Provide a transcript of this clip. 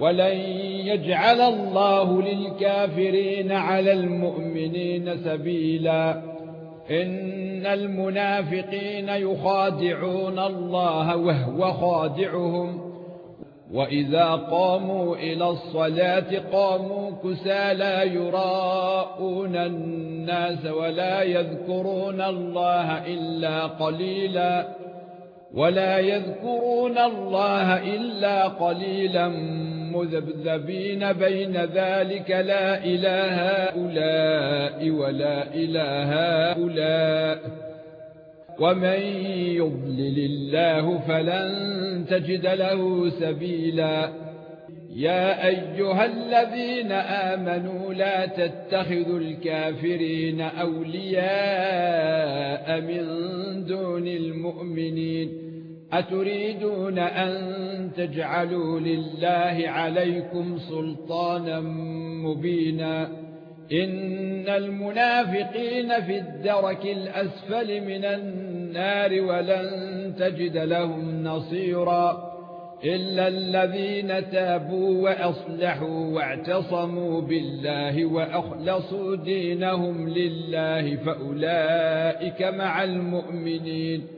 ولن يجعل الله للكافرين على المؤمنين سبيلا ان المنافقين يخادعون الله وهو خادعهم واذا قاموا إلى الصلاه قاموا كسالى يراءون الناس ولا يذكرون الله الا قليلا ولا يذكرون الله الا قليلا مذبذبين بين ذلك لا اله هؤلاء ولا اله هؤلاء ومن يضلل الله فلن تجد له سبيلا يا ايها الذين امنوا لا تتخذوا الكافرين اولياء من دون المؤمنين أتريدون أن تجعلوا لله عليكم سلطانا مبينا إن المنافقين في الدرك الأسفل من النار ولن تجد لهم نصيرا إلا الذين تابوا وأصلحوا واعتصموا بالله وأخلصوا دينهم لله فأولئك مع المؤمنين